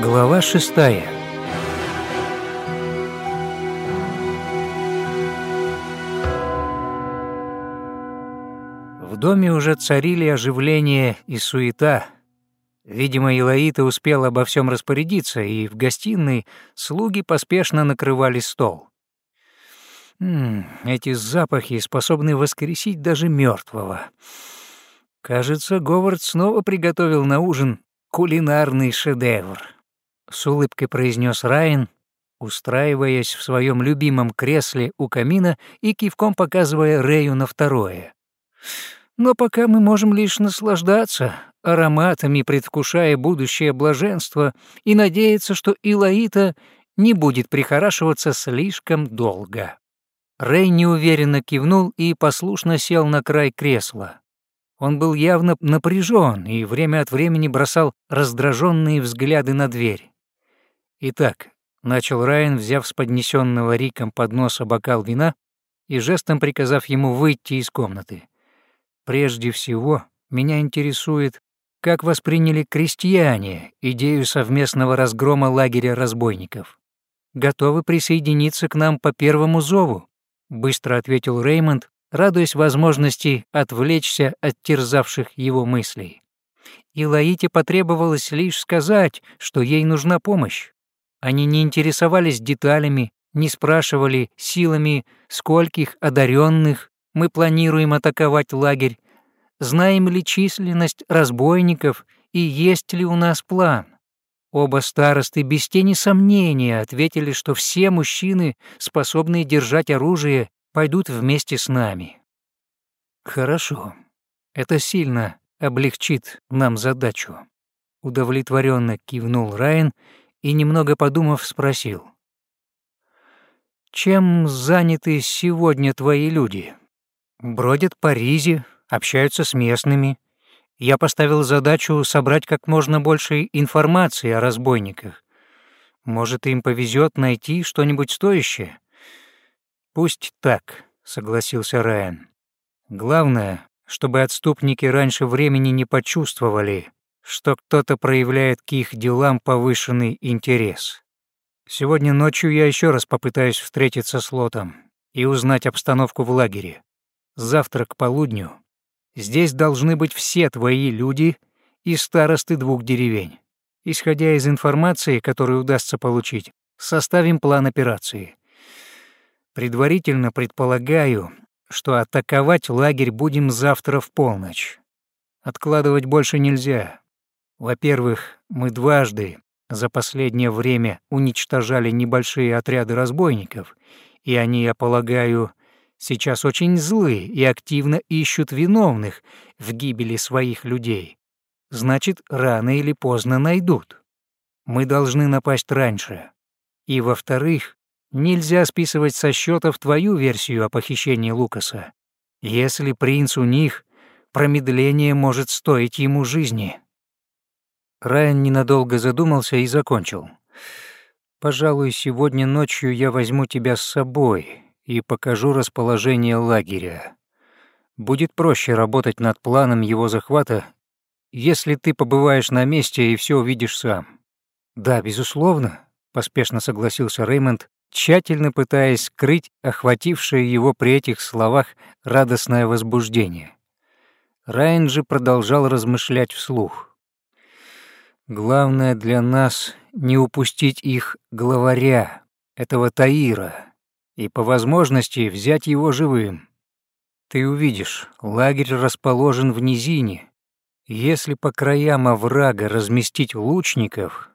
Глава шестая В доме уже царили оживление и суета. Видимо, Илаита успела обо всем распорядиться, и в гостиной слуги поспешно накрывали стол. М эти запахи способны воскресить даже мертвого. Кажется, Говард снова приготовил на ужин кулинарный шедевр. С улыбкой произнес Райан, устраиваясь в своем любимом кресле у камина и кивком показывая Рэю на второе. Но пока мы можем лишь наслаждаться ароматами, предвкушая будущее блаженство и надеяться, что Илаита не будет прихорашиваться слишком долго. Рэй неуверенно кивнул и послушно сел на край кресла. Он был явно напряжен и время от времени бросал раздраженные взгляды на дверь. «Итак», — начал Райан, взяв с поднесенного Риком подноса бокал вина и жестом приказав ему выйти из комнаты. «Прежде всего, меня интересует, как восприняли крестьяне идею совместного разгрома лагеря разбойников. Готовы присоединиться к нам по первому зову?» — быстро ответил Реймонд, радуясь возможности отвлечься от терзавших его мыслей. И Лаите потребовалось лишь сказать, что ей нужна помощь. Они не интересовались деталями, не спрашивали силами, скольких одаренных мы планируем атаковать лагерь, знаем ли численность разбойников и есть ли у нас план. Оба старосты без тени сомнения ответили, что все мужчины, способные держать оружие, пойдут вместе с нами. Хорошо. Это сильно облегчит нам задачу. Удовлетворенно кивнул Райан и, немного подумав, спросил. «Чем заняты сегодня твои люди? Бродят по Ризе, общаются с местными. Я поставил задачу собрать как можно больше информации о разбойниках. Может, им повезет найти что-нибудь стоящее? «Пусть так», — согласился Райан. «Главное, чтобы отступники раньше времени не почувствовали, что кто-то проявляет к их делам повышенный интерес. Сегодня ночью я еще раз попытаюсь встретиться с Лотом и узнать обстановку в лагере. Завтра к полудню здесь должны быть все твои люди и старосты двух деревень. Исходя из информации, которую удастся получить, составим план операции. Предварительно предполагаю, что атаковать лагерь будем завтра в полночь. Откладывать больше нельзя. Во-первых, мы дважды за последнее время уничтожали небольшие отряды разбойников, и они, я полагаю, сейчас очень злы и активно ищут виновных в гибели своих людей. Значит, рано или поздно найдут. Мы должны напасть раньше. И, во-вторых, Нельзя списывать со счетов твою версию о похищении Лукаса. Если принц у них, промедление может стоить ему жизни. Райан ненадолго задумался и закончил. «Пожалуй, сегодня ночью я возьму тебя с собой и покажу расположение лагеря. Будет проще работать над планом его захвата, если ты побываешь на месте и все увидишь сам». «Да, безусловно», — поспешно согласился Реймонд, тщательно пытаясь скрыть охватившее его при этих словах радостное возбуждение. Райан же продолжал размышлять вслух. «Главное для нас — не упустить их главаря, этого Таира, и по возможности взять его живым. Ты увидишь, лагерь расположен в низине. Если по краям оврага разместить лучников...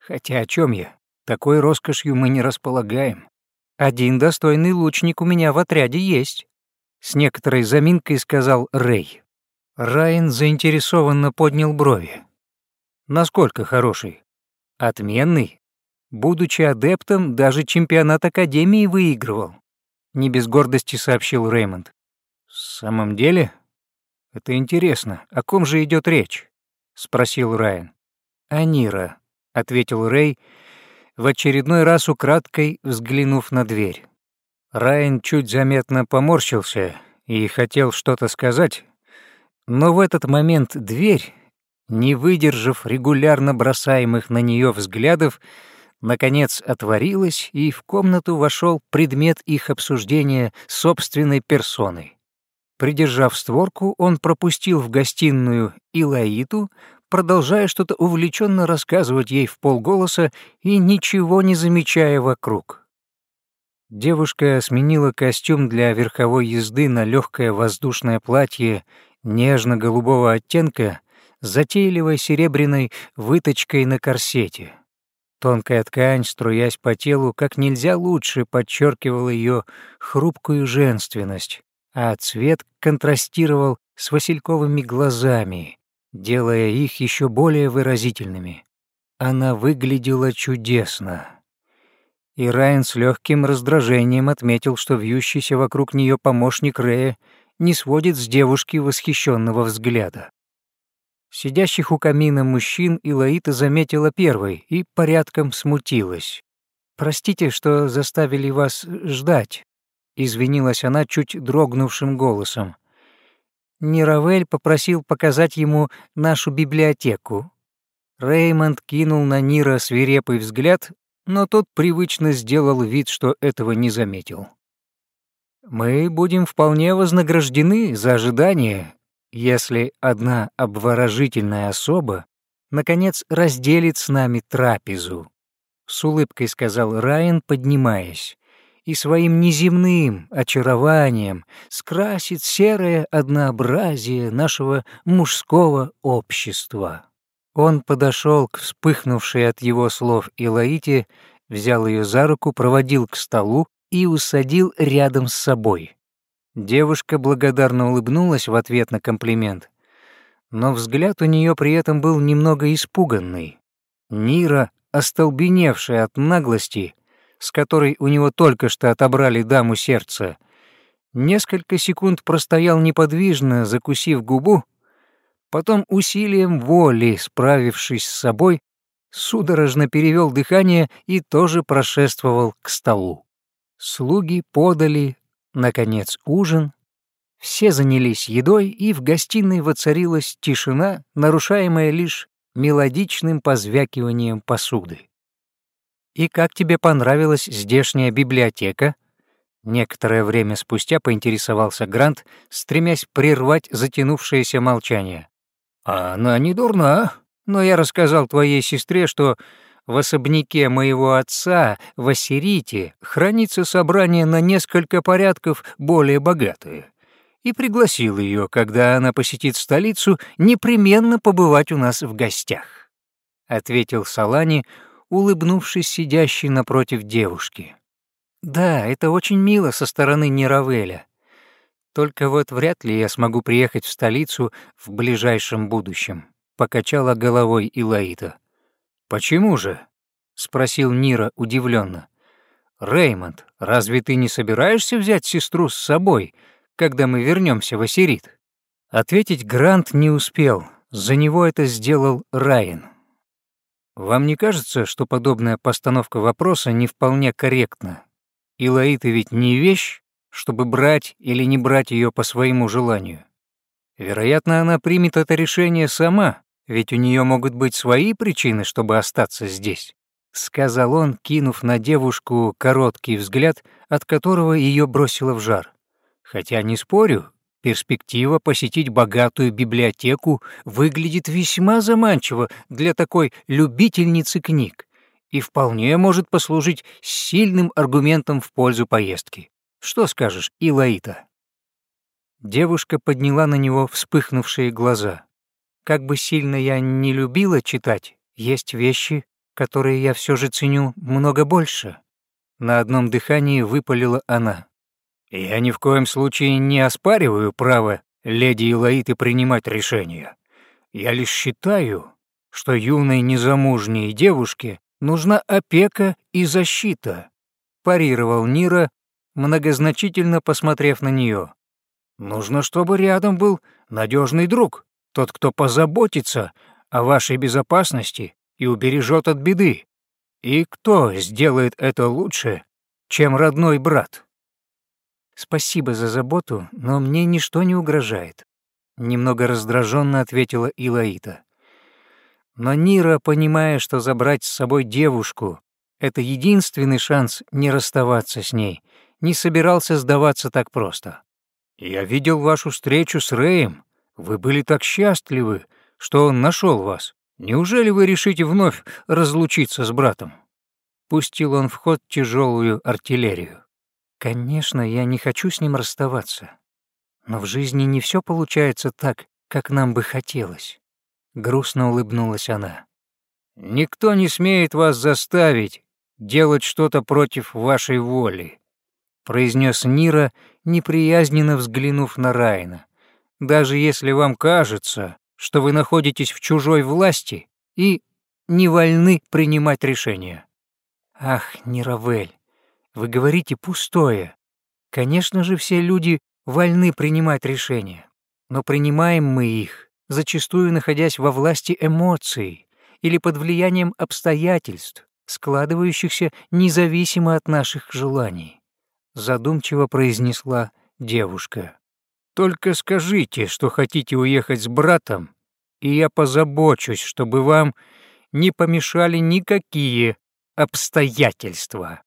Хотя о чем я? Такой роскошью мы не располагаем. Один достойный лучник у меня в отряде есть», — с некоторой заминкой сказал Рэй. Райан заинтересованно поднял брови. «Насколько хороший?» «Отменный. Будучи адептом, даже чемпионат Академии выигрывал», — не без гордости сообщил Реймонд. «В самом деле? Это интересно. О ком же идет речь?» — спросил Райан. «Анира», — ответил Рэй, — в очередной раз украдкой взглянув на дверь. Райан чуть заметно поморщился и хотел что-то сказать, но в этот момент дверь, не выдержав регулярно бросаемых на нее взглядов, наконец отворилась, и в комнату вошел предмет их обсуждения собственной персоной. Придержав створку, он пропустил в гостиную Илаиту, продолжая что-то увлеченно рассказывать ей в полголоса и ничего не замечая вокруг. Девушка сменила костюм для верховой езды на легкое воздушное платье нежно-голубого оттенка с затейливой серебряной выточкой на корсете. Тонкая ткань, струясь по телу, как нельзя лучше подчеркивала ее хрупкую женственность, а цвет контрастировал с васильковыми глазами, делая их еще более выразительными. Она выглядела чудесно. И Райан с легким раздражением отметил, что вьющийся вокруг нее помощник Рэя не сводит с девушки восхищенного взгляда. Сидящих у камина мужчин Илаита заметила первой и порядком смутилась. «Простите, что заставили вас ждать», — извинилась она чуть дрогнувшим голосом. Неравель попросил показать ему нашу библиотеку. Реймонд кинул на Нира свирепый взгляд, но тот привычно сделал вид, что этого не заметил. «Мы будем вполне вознаграждены за ожидание, если одна обворожительная особа наконец разделит с нами трапезу», — с улыбкой сказал Райан, поднимаясь и своим неземным очарованием скрасит серое однообразие нашего мужского общества. Он подошел к вспыхнувшей от его слов Илаите, взял ее за руку, проводил к столу и усадил рядом с собой. Девушка благодарно улыбнулась в ответ на комплимент, но взгляд у нее при этом был немного испуганный. Нира, остолбеневшая от наглости, с которой у него только что отобрали даму сердца, несколько секунд простоял неподвижно, закусив губу, потом усилием воли, справившись с собой, судорожно перевел дыхание и тоже прошествовал к столу. Слуги подали, наконец, ужин, все занялись едой, и в гостиной воцарилась тишина, нарушаемая лишь мелодичным позвякиванием посуды. «И как тебе понравилась здешняя библиотека?» Некоторое время спустя поинтересовался Грант, стремясь прервать затянувшееся молчание. «А она не дурна, но я рассказал твоей сестре, что в особняке моего отца в Ассирите хранится собрание на несколько порядков более богатое, и пригласил ее, когда она посетит столицу, непременно побывать у нас в гостях», — ответил Салани, улыбнувшись сидящей напротив девушки. «Да, это очень мило со стороны Неравеля. Только вот вряд ли я смогу приехать в столицу в ближайшем будущем», — покачала головой Илаита. «Почему же?» — спросил Нира удивленно. «Реймонд, разве ты не собираешься взять сестру с собой, когда мы вернемся в Ассирит?» Ответить Грант не успел, за него это сделал Райан. Вам не кажется, что подобная постановка вопроса не вполне корректна? Илаита ведь не вещь, чтобы брать или не брать ее по своему желанию. Вероятно, она примет это решение сама, ведь у нее могут быть свои причины, чтобы остаться здесь», — сказал он, кинув на девушку короткий взгляд, от которого ее бросило в жар. «Хотя не спорю, Перспектива посетить богатую библиотеку выглядит весьма заманчиво для такой любительницы книг и вполне может послужить сильным аргументом в пользу поездки. Что скажешь, Илаита?» Девушка подняла на него вспыхнувшие глаза. «Как бы сильно я не любила читать, есть вещи, которые я все же ценю много больше». На одном дыхании выпалила она. Я ни в коем случае не оспариваю право леди Илаиты принимать решения. Я лишь считаю, что юной незамужней девушке нужна опека и защита», — парировал Нира, многозначительно посмотрев на нее. «Нужно, чтобы рядом был надежный друг, тот, кто позаботится о вашей безопасности и убережет от беды. И кто сделает это лучше, чем родной брат?» «Спасибо за заботу, но мне ничто не угрожает», — немного раздраженно ответила Илаита. Но Нира, понимая, что забрать с собой девушку — это единственный шанс не расставаться с ней, не собирался сдаваться так просто. «Я видел вашу встречу с Рэем. Вы были так счастливы, что он нашел вас. Неужели вы решите вновь разлучиться с братом?» Пустил он в ход тяжелую артиллерию. «Конечно, я не хочу с ним расставаться. Но в жизни не все получается так, как нам бы хотелось. Грустно улыбнулась она. Никто не смеет вас заставить делать что-то против вашей воли, произнес Нира, неприязненно взглянув на Райна. Даже если вам кажется, что вы находитесь в чужой власти и не вольны принимать решения. Ах, Нировель, вы говорите пустое. Конечно же, все люди вольны принимать решения, но принимаем мы их, зачастую находясь во власти эмоций или под влиянием обстоятельств, складывающихся независимо от наших желаний, задумчиво произнесла девушка. Только скажите, что хотите уехать с братом, и я позабочусь, чтобы вам не помешали никакие обстоятельства.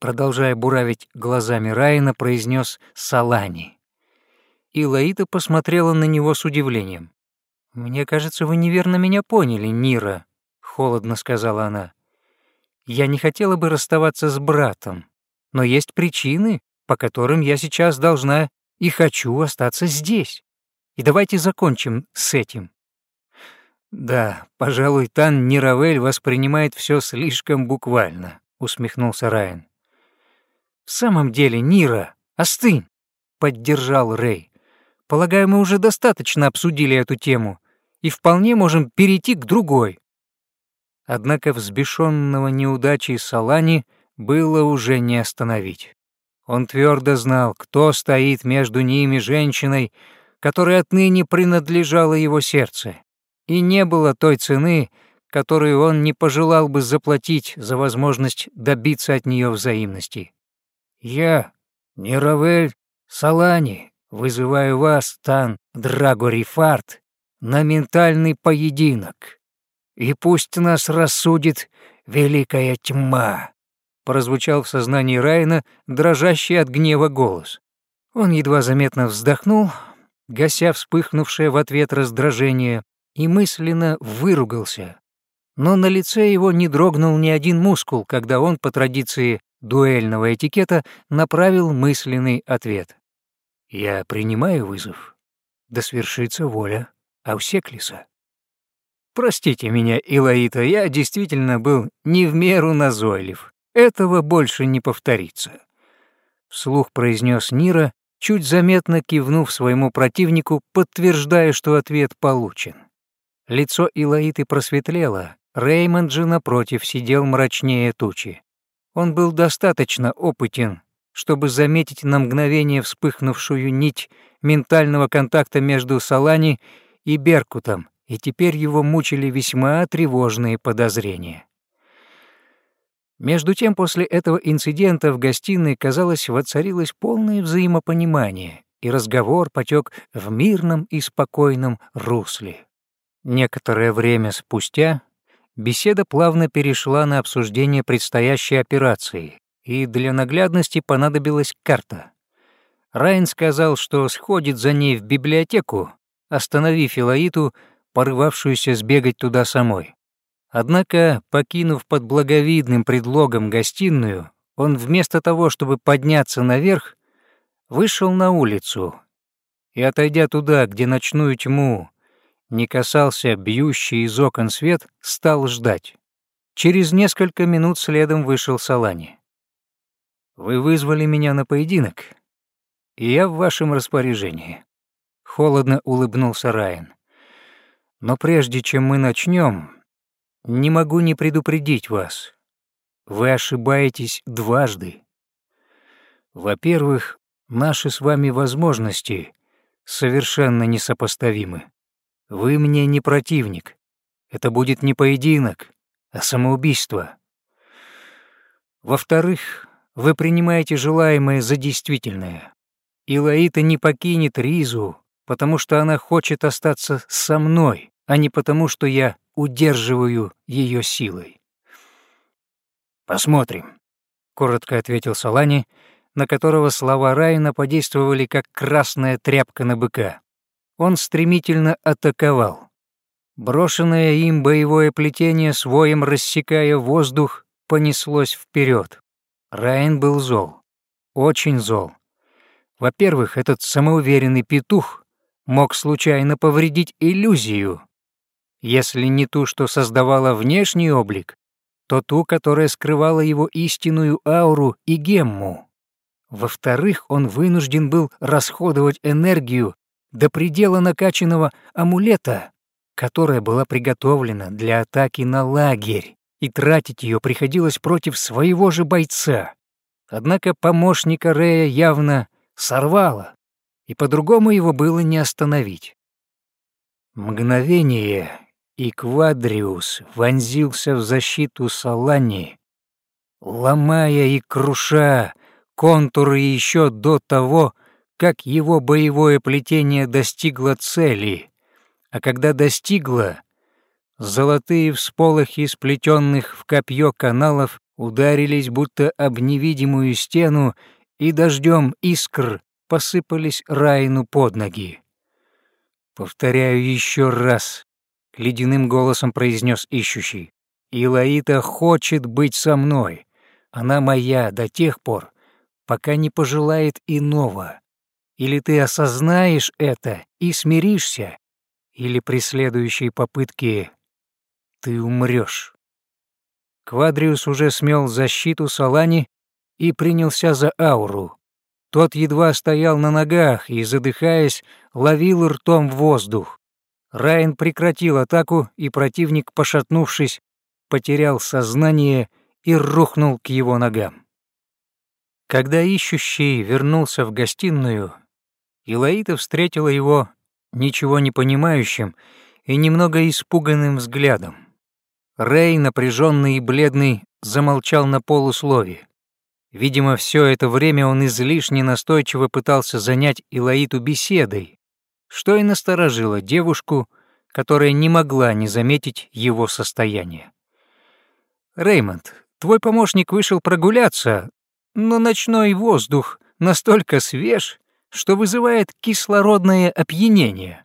Продолжая буравить глазами Райана, произнес Салани и Лаита посмотрела на него с удивлением. «Мне кажется, вы неверно меня поняли, Нира», — холодно сказала она. «Я не хотела бы расставаться с братом, но есть причины, по которым я сейчас должна и хочу остаться здесь. И давайте закончим с этим». «Да, пожалуй, Тан Нировель воспринимает все слишком буквально», — усмехнулся Райан. «В самом деле, Нира, остынь!» — поддержал Рэй. Полагаю, мы уже достаточно обсудили эту тему и вполне можем перейти к другой. Однако взбешенного неудачей Салани было уже не остановить. Он твердо знал, кто стоит между ними женщиной, которая отныне принадлежала его сердце, и не было той цены, которую он не пожелал бы заплатить за возможность добиться от нее взаимности. «Я, Неравель Салани, Вызываю вас, Тан Драгорифарт, на ментальный поединок. И пусть нас рассудит великая тьма», — прозвучал в сознании Райна дрожащий от гнева голос. Он едва заметно вздохнул, гася вспыхнувшее в ответ раздражение, и мысленно выругался. Но на лице его не дрогнул ни один мускул, когда он, по традиции дуэльного этикета, направил мысленный ответ. Я принимаю вызов. Да свершится воля Аусеклиса. Простите меня, Илаита, я действительно был не в меру назойлив. Этого больше не повторится. Вслух произнес Нира, чуть заметно кивнув своему противнику, подтверждая, что ответ получен. Лицо Илаиты просветлело, Реймонд же, напротив, сидел мрачнее тучи. Он был достаточно опытен чтобы заметить на мгновение вспыхнувшую нить ментального контакта между Салани и Беркутом, и теперь его мучили весьма тревожные подозрения. Между тем, после этого инцидента в гостиной, казалось, воцарилось полное взаимопонимание, и разговор потек в мирном и спокойном русле. Некоторое время спустя беседа плавно перешла на обсуждение предстоящей операции, и для наглядности понадобилась карта. Райн сказал, что сходит за ней в библиотеку, остановив Илаиту, порывавшуюся сбегать туда самой. Однако, покинув под благовидным предлогом гостиную, он вместо того, чтобы подняться наверх, вышел на улицу и, отойдя туда, где ночную тьму не касался бьющий из окон свет, стал ждать. Через несколько минут следом вышел Салани. Вы вызвали меня на поединок, и я в вашем распоряжении. Холодно улыбнулся Райан. Но прежде чем мы начнем, не могу не предупредить вас. Вы ошибаетесь дважды. Во-первых, наши с вами возможности совершенно несопоставимы. Вы мне не противник. Это будет не поединок, а самоубийство. Во-вторых, вы принимаете желаемое за действительное. И Лаита не покинет Ризу, потому что она хочет остаться со мной, а не потому, что я удерживаю ее силой. «Посмотрим», — коротко ответил Солани, на которого слова Райна подействовали как красная тряпка на быка. Он стремительно атаковал. Брошенное им боевое плетение, своем рассекая воздух, понеслось вперед. Райан был зол. Очень зол. Во-первых, этот самоуверенный петух мог случайно повредить иллюзию. Если не ту, что создавала внешний облик, то ту, которая скрывала его истинную ауру и гемму. Во-вторых, он вынужден был расходовать энергию до предела накачанного амулета, которая была приготовлена для атаки на лагерь, и тратить ее приходилось против своего же бойца. Однако помощника Рея явно сорвало, и по-другому его было не остановить. Мгновение, и Квадриус вонзился в защиту Салани, ломая и круша контуры еще до того, как его боевое плетение достигло цели, а когда достигло, золотые всполохи сплетенных в копье каналов ударились будто об невидимую стену и дождем искр посыпались Райну под ноги. «Повторяю еще раз», — ледяным голосом произнес ищущий. «Илаита хочет быть со мной. Она моя до тех пор, пока не пожелает иного. Или ты осознаешь это и смиришься, или при следующей попытке ты умрешь. Квадриус уже смел защиту Салани и принялся за ауру. Тот едва стоял на ногах и, задыхаясь, ловил ртом воздух. Райан прекратил атаку, и противник, пошатнувшись, потерял сознание и рухнул к его ногам. Когда ищущий вернулся в гостиную, Илаита встретила его ничего не понимающим и немного испуганным взглядом. Рэй, напряженный и бледный, замолчал на полуслове. Видимо, все это время он излишне настойчиво пытался занять Илаиту беседой, что и насторожило девушку, которая не могла не заметить его состояние. «Реймонд, твой помощник вышел прогуляться, но ночной воздух настолько свеж, что вызывает кислородное опьянение.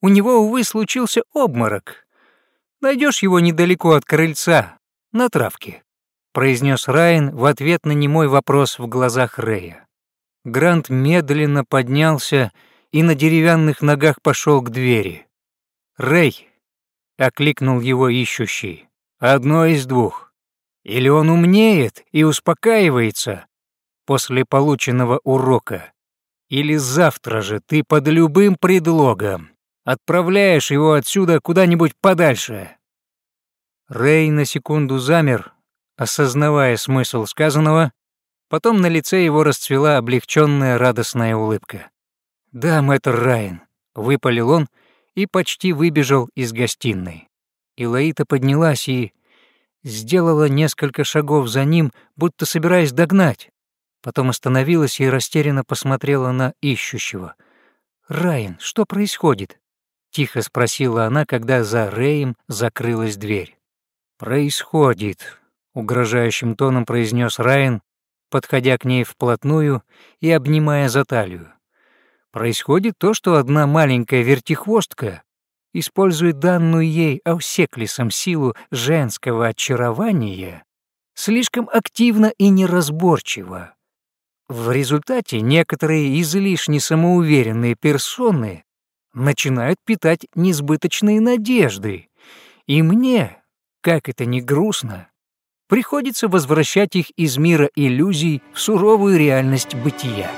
У него, увы, случился обморок. Найдешь его недалеко от крыльца, на травке», — произнес Райан в ответ на немой вопрос в глазах Рэя. Грант медленно поднялся и на деревянных ногах пошел к двери. «Рэй!» — окликнул его ищущий. «Одно из двух. Или он умнеет и успокаивается после полученного урока, или завтра же ты под любым предлогом отправляешь его отсюда куда-нибудь подальше». Рэй на секунду замер, осознавая смысл сказанного, потом на лице его расцвела облегченная радостная улыбка. «Да, мэтр Райан», — выпалил он и почти выбежал из гостиной. Илаита поднялась и сделала несколько шагов за ним, будто собираясь догнать. Потом остановилась и растерянно посмотрела на ищущего. «Райан, что происходит?» — тихо спросила она, когда за Рэем закрылась дверь. «Происходит», — угрожающим тоном произнес Райан, подходя к ней вплотную и обнимая за талию. «Происходит то, что одна маленькая вертихвостка использует данную ей Аусеклисом силу женского очарования слишком активно и неразборчиво. В результате некоторые излишне самоуверенные персоны начинают питать несбыточные надежды, и мне, как это ни грустно, приходится возвращать их из мира иллюзий в суровую реальность бытия.